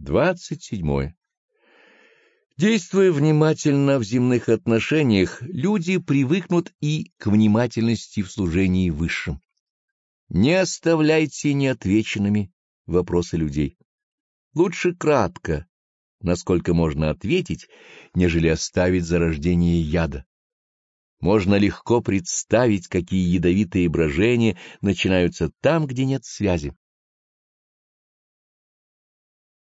27. Действуя внимательно в земных отношениях, люди привыкнут и к внимательности в служении высшим. Не оставляйте неотвеченными вопросы людей. Лучше кратко, насколько можно ответить, нежели оставить зарождение яда. Можно легко представить, какие ядовитые брожения начинаются там, где нет связи.